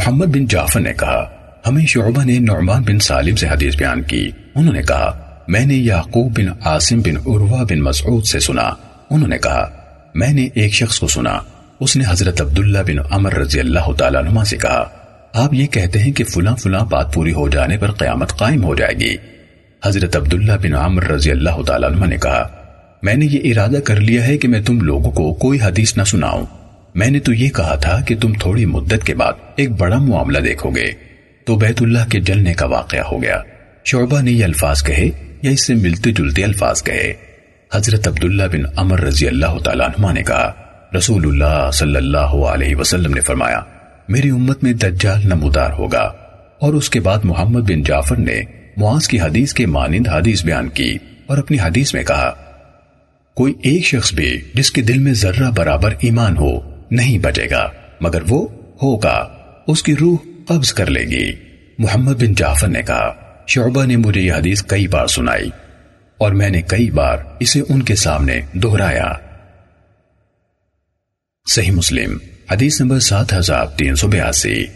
محمد بن جعفر نے کہا، ہمیں شعبہ نے نعمان بن سالم سے حدیث بیان کی۔ انہوں نے کہا، میں نے یعقوب بن عاصم بن عروہ بن مسعود سے سنا۔ انہوں نے کہا، میں نے ایک شخص کو سنا۔ اس نے حضرت عبداللہ بن عمر رضی اللہ تعالیٰ عنہ سے کہا، آپ یہ کہتے ہیں کہ فلاں فلاں بات پوری ہو جانے پر قیامت قائم ہو جائے گی۔ حضرت عبداللہ بن عمر رضی اللہ تعالیٰ عنہ نے کہا، میں نے یہ ارادہ کر لیا ہے کہ میں تم لوگوں کو کوئی حدیث نہ سناؤں۔ میں نے تو یہ کہا تھا کہ تم تھوڑی مدت کے بعد ایک بڑا معاملہ دیکھو گے۔ تو بیت اللہ کے جلنے کا واقعہ ہو گیا۔ شعبہ نے یہ الفاظ کہے یا اس سے ملتے جلتے الفاظ کہے۔ حضرت عبداللہ بن عمر رضی اللہ تعالیٰ عنہ نے کہا، رسول اللہ صلی اللہ علیہ وسلم نے فرمایا، میری امت میں دجال نمودار ہوگا۔ اور اس کے بعد محمد بن جعفر نے معاذ کی حدیث کے مانند حدیث بیان کی اور اپنی حدیث میں کہا، کوئی ایک شخص بھی جس کے دل میں ذرہ برابر ایمان ہو نہیں بچے گا، مگر وہ ہوگا، اس کی روح قبض کر لے گی۔ محمد بن جعفر نے کہا، شعبہ نے مجھے یہ حدیث کئی بار سنائی، اور میں نے کئی بار اسے ان کے سامنے دہرایا۔ صحیح مسلم، حدیث نمبر سات ہزار تین سو بیاسی۔